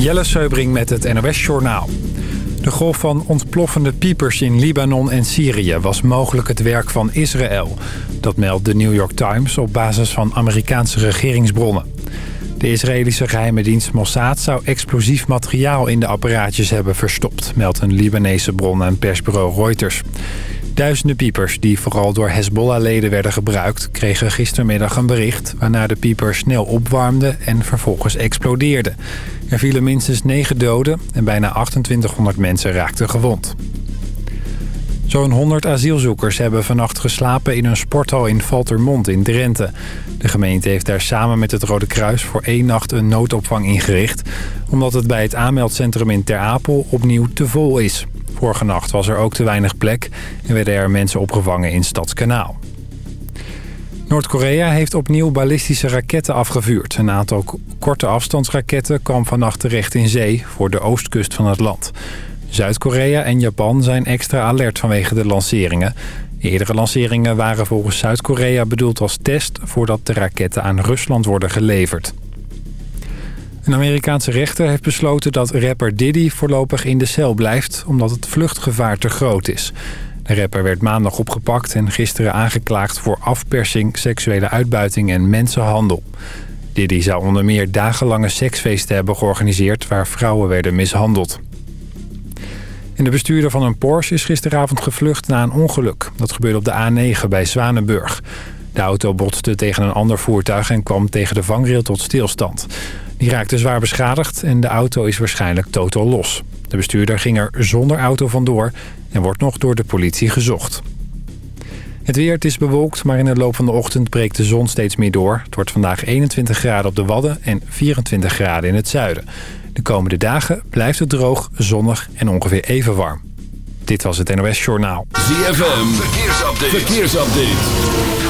Jelle Seubring met het NOS Journaal. De golf van ontploffende piepers in Libanon en Syrië was mogelijk het werk van Israël. Dat meldt de New York Times op basis van Amerikaanse regeringsbronnen. De Israëlische geheime dienst Mossad zou explosief materiaal in de apparaatjes hebben verstopt... meldt een Libanese bron aan persbureau Reuters. Duizenden piepers die vooral door Hezbollah-leden werden gebruikt... kregen gistermiddag een bericht waarna de piepers snel opwarmden en vervolgens explodeerden. Er vielen minstens 9 doden en bijna 2800 mensen raakten gewond. Zo'n 100 asielzoekers hebben vannacht geslapen in een sporthal in Valtermond in Drenthe. De gemeente heeft daar samen met het Rode Kruis voor één nacht een noodopvang ingericht... omdat het bij het aanmeldcentrum in Ter Apel opnieuw te vol is. Vorige nacht was er ook te weinig plek en werden er mensen opgevangen in Stadskanaal. Noord-Korea heeft opnieuw ballistische raketten afgevuurd. Een aantal korte afstandsraketten kwam vannacht terecht in zee voor de oostkust van het land. Zuid-Korea en Japan zijn extra alert vanwege de lanceringen. Eerdere lanceringen waren volgens Zuid-Korea bedoeld als test... voordat de raketten aan Rusland worden geleverd. Een Amerikaanse rechter heeft besloten dat rapper Diddy voorlopig in de cel blijft... omdat het vluchtgevaar te groot is. De rapper werd maandag opgepakt en gisteren aangeklaagd voor afpersing, seksuele uitbuiting en mensenhandel. Diddy zou onder meer dagenlange seksfeesten hebben georganiseerd waar vrouwen werden mishandeld. En de bestuurder van een Porsche is gisteravond gevlucht na een ongeluk. Dat gebeurde op de A9 bij Zwanenburg. De auto botste tegen een ander voertuig en kwam tegen de vangrail tot stilstand. Die raakte zwaar beschadigd en de auto is waarschijnlijk totaal los. De bestuurder ging er zonder auto vandoor en wordt nog door de politie gezocht. Het weer, het is bewolkt, maar in de loop van de ochtend breekt de zon steeds meer door. Het wordt vandaag 21 graden op de Wadden en 24 graden in het zuiden. De komende dagen blijft het droog, zonnig en ongeveer even warm. Dit was het NOS Journaal. ZFM, verkeersupdate. verkeersupdate.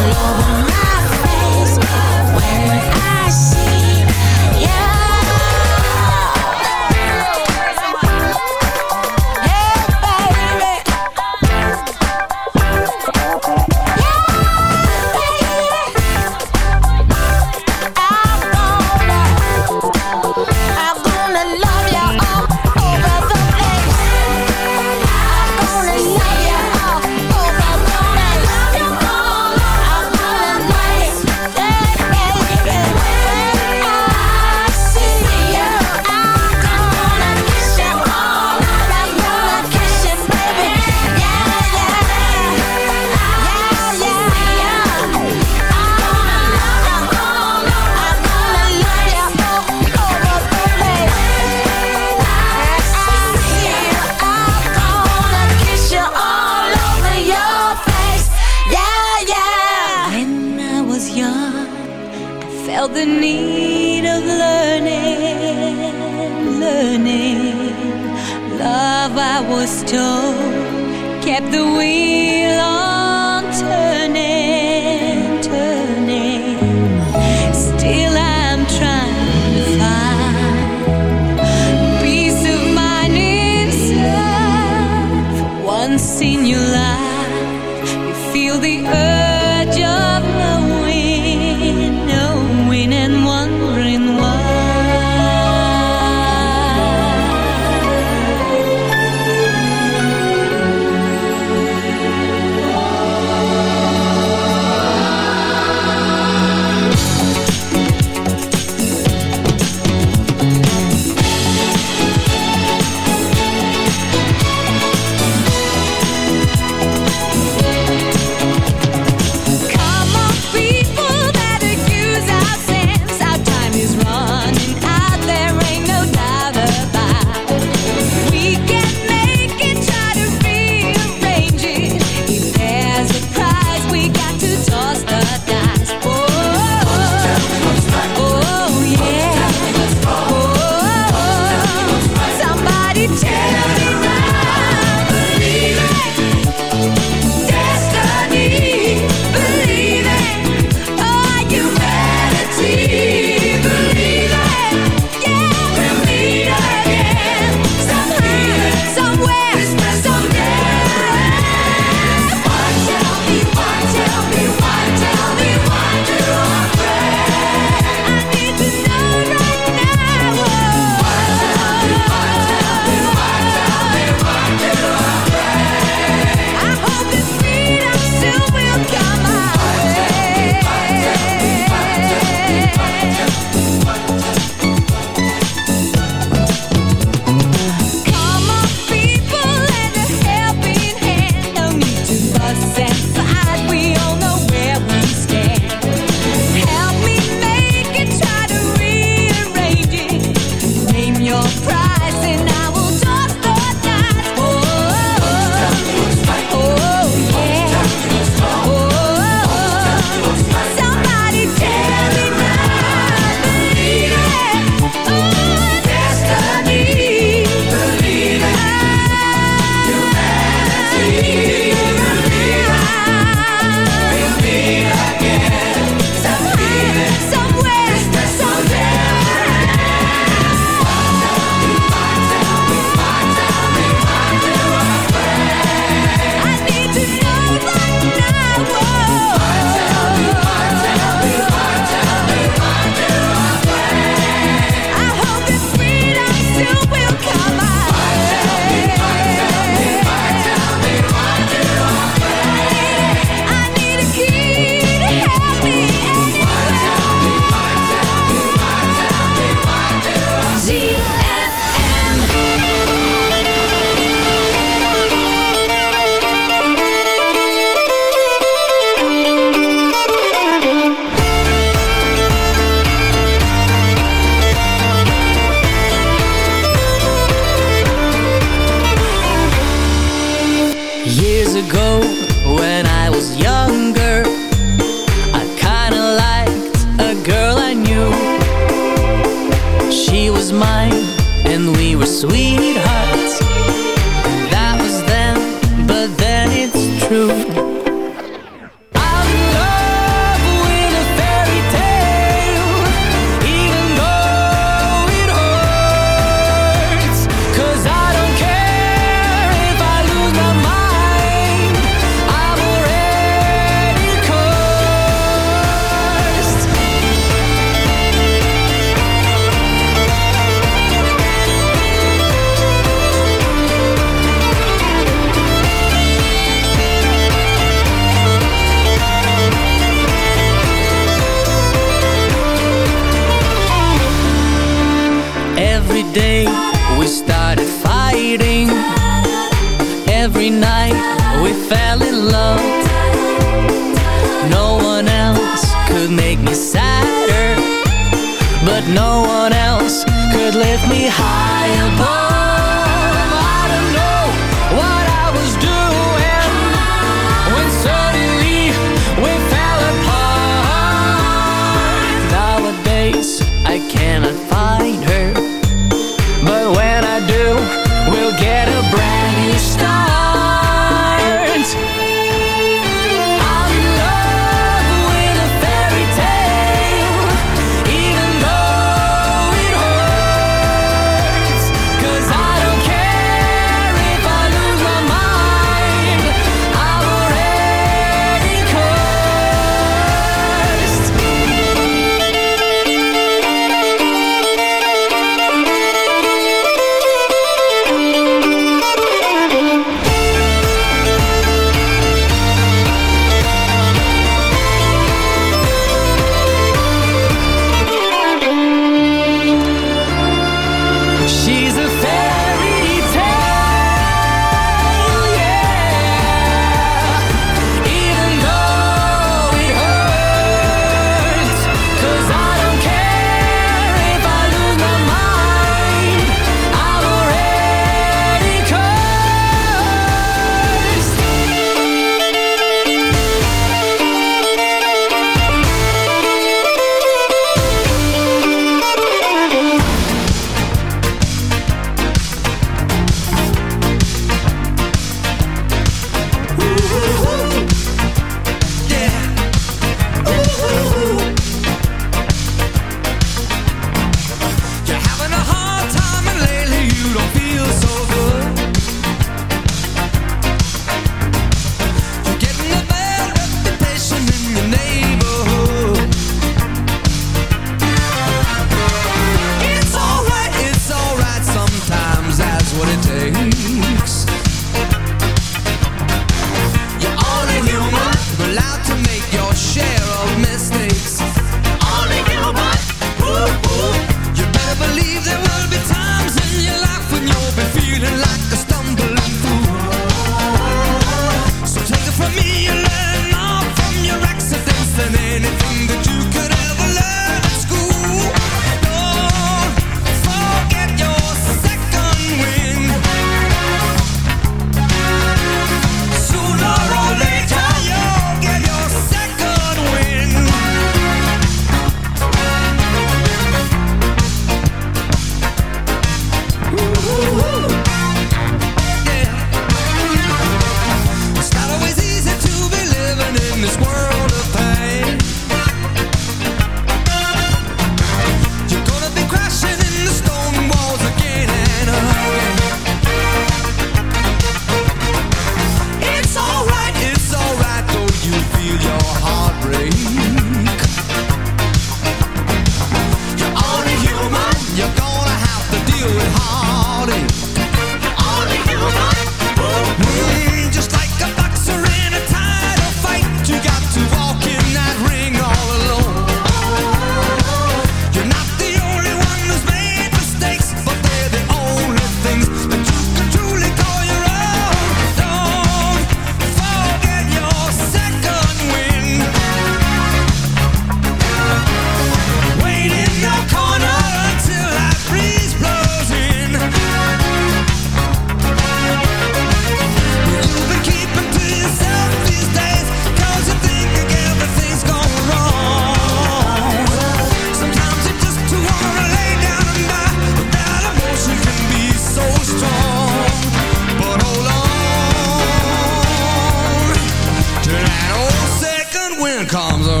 Second wind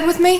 bed with me?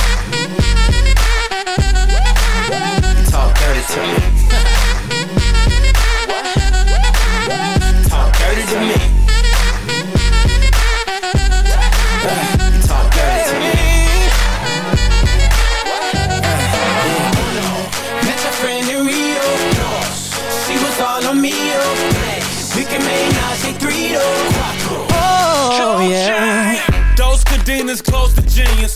Talk dirty to me. Talk dirty to me. Met your friend in Rio. She was all on me. We can make say three though. Oh yeah. Those cadenas close to genius.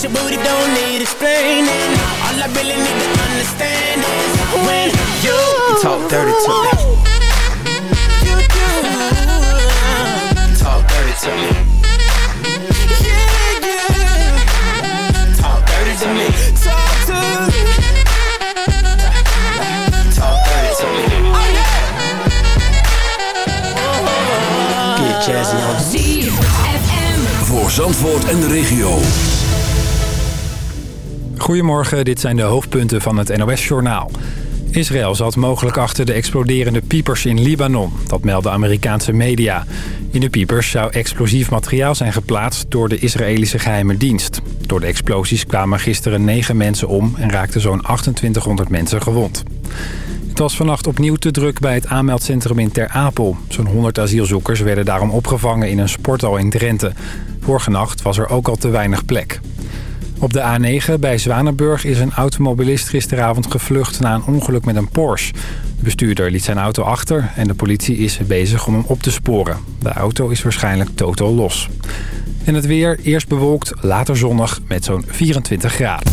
But your booty don't need explaining. All I really need to understand is when you, you talk dirty to me. You do. Talk dirty to me. Yeah, yeah. Talk dirty to me. Talk to me. Talk dirty to me. Get jazzy on the ZFM. Voor Zandvoort en de regio. Goedemorgen, dit zijn de hoofdpunten van het NOS-journaal. Israël zat mogelijk achter de exploderende piepers in Libanon. Dat melden Amerikaanse media. In de piepers zou explosief materiaal zijn geplaatst door de Israëlische geheime dienst. Door de explosies kwamen gisteren negen mensen om en raakten zo'n 2800 mensen gewond. Het was vannacht opnieuw te druk bij het aanmeldcentrum in Ter Apel. Zo'n 100 asielzoekers werden daarom opgevangen in een sporthal in Drenthe. Vorige nacht was er ook al te weinig plek. Op de A9 bij Zwanenburg is een automobilist gisteravond gevlucht na een ongeluk met een Porsche. De bestuurder liet zijn auto achter en de politie is bezig om hem op te sporen. De auto is waarschijnlijk totaal los. En het weer, eerst bewolkt, later zonnig met zo'n 24 graden.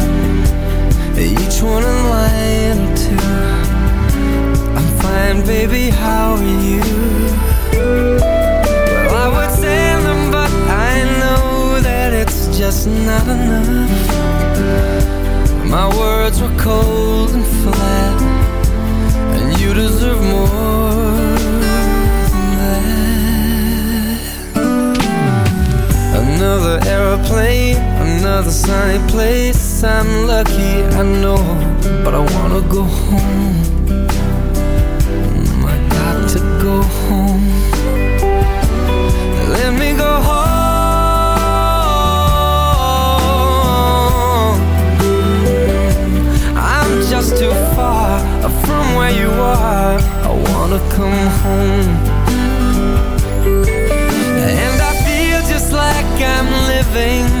One a line or two I'm fine, baby, how are you? Well, I would send them, but I know that it's just not enough My words were cold and flat And you deserve more Another aeroplane, another sunny place. I'm lucky, I know, but I wanna go home. Mm, I got to go home. Let me go home. I'm just too far from where you are. I wanna come home. And I feel just like I'm living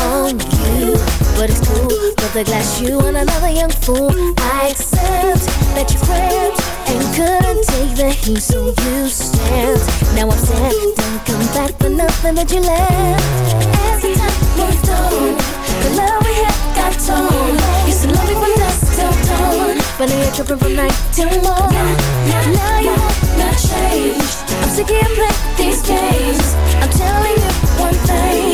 On you. But it's cool, put the glass you and another young fool. I accept that you cramped and couldn't take the heat, so you snapped. Now I'm sad, don't come back for nothing that you left. As the time moved on, the love we had got torn. Used to love me from dusk till dawn, but now you're tripping from night till morn. Now you not changed. I'm sick of playing these games. I'm telling you one thing,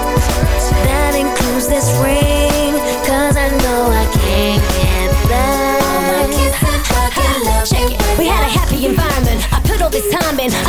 Includes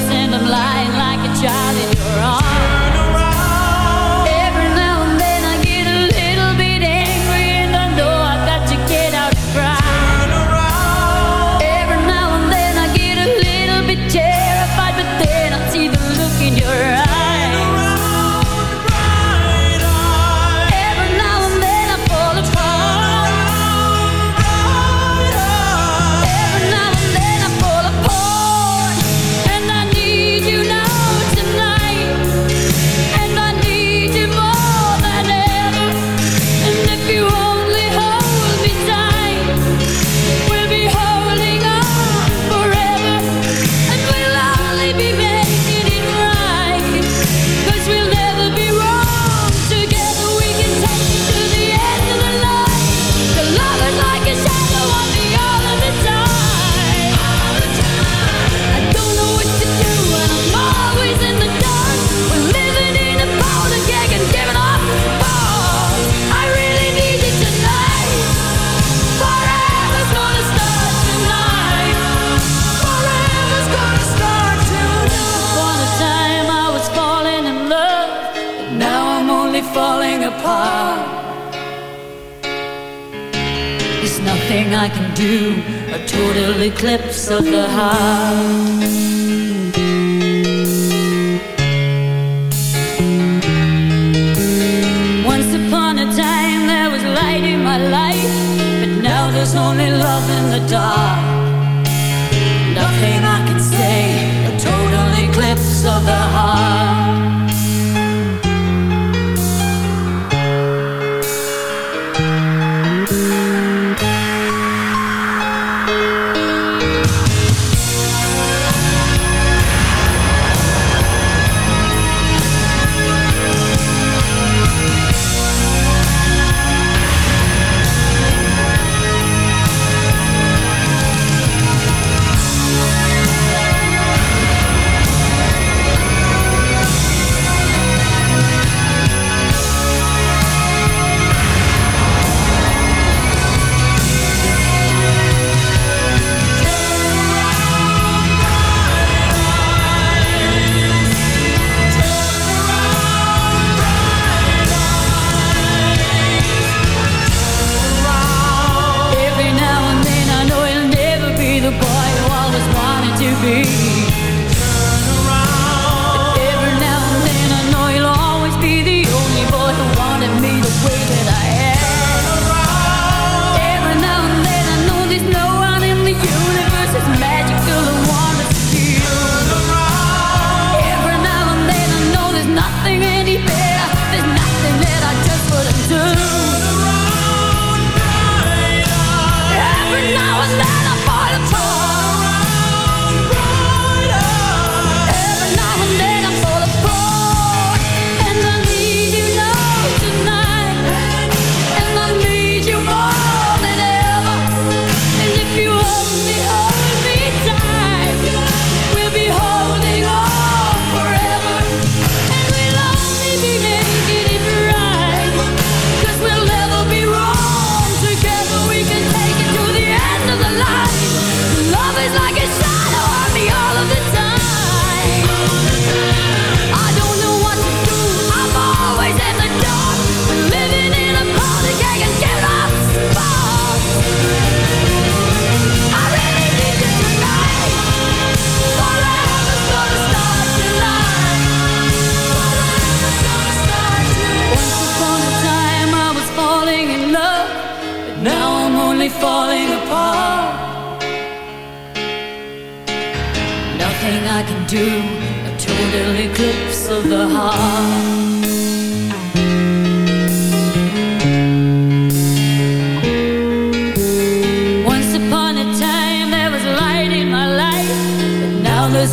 And I'm lying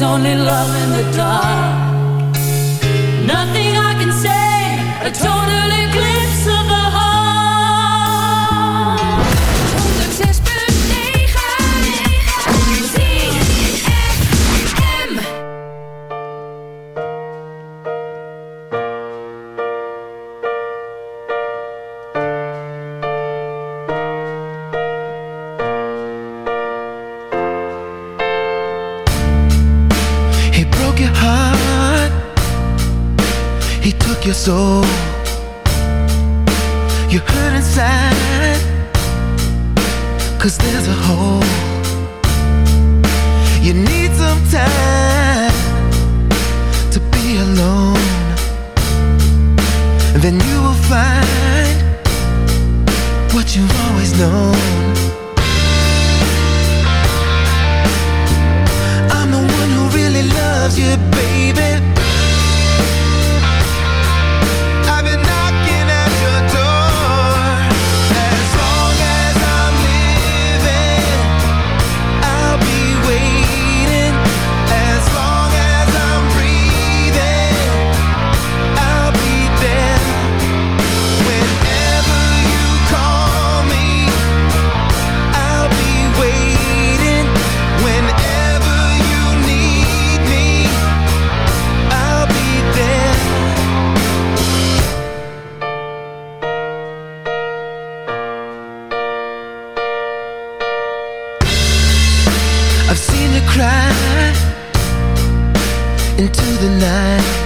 only love in the dark. Nothing into the night.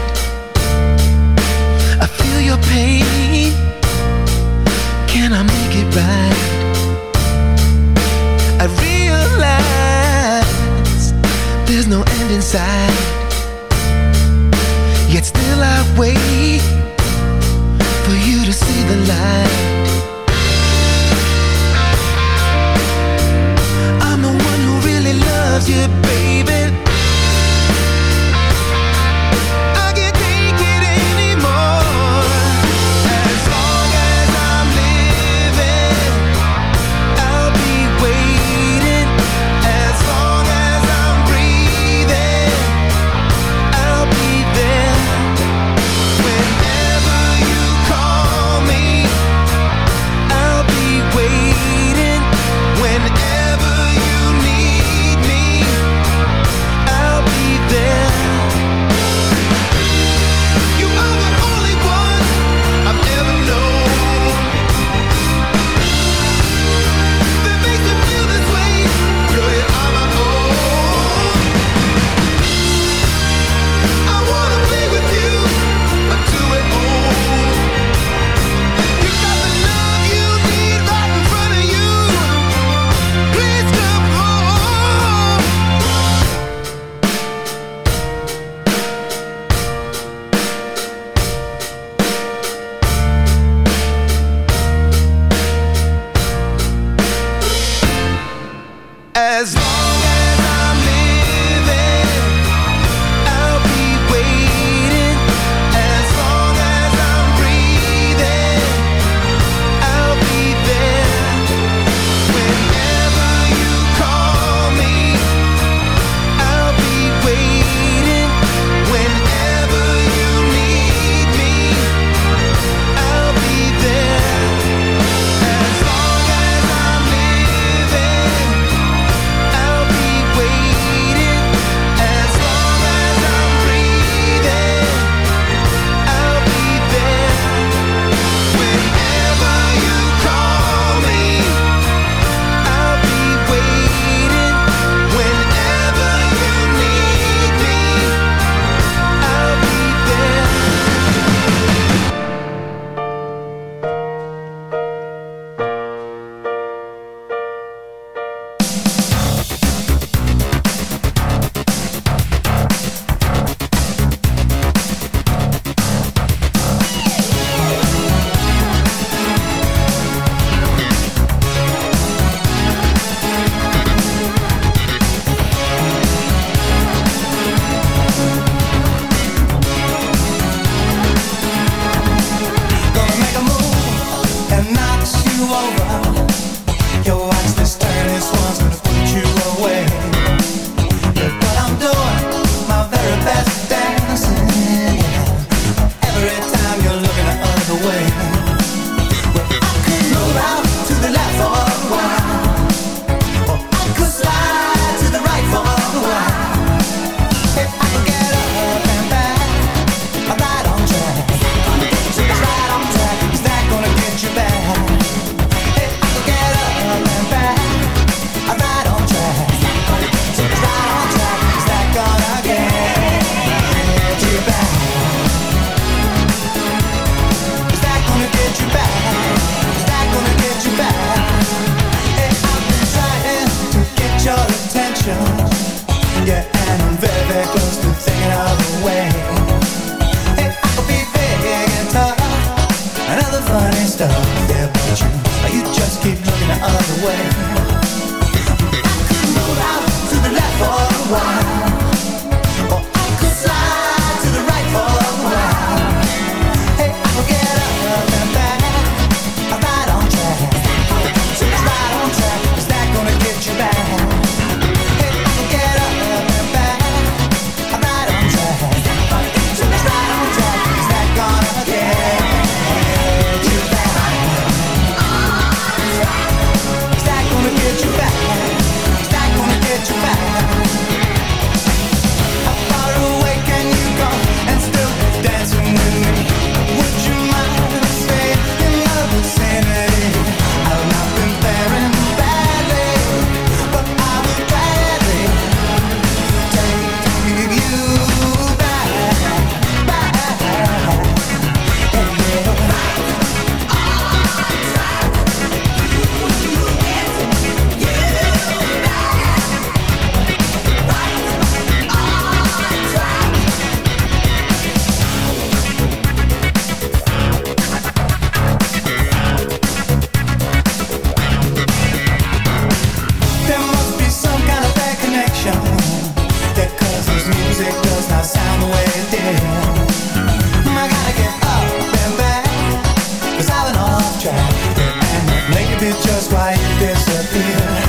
did just quite disappear.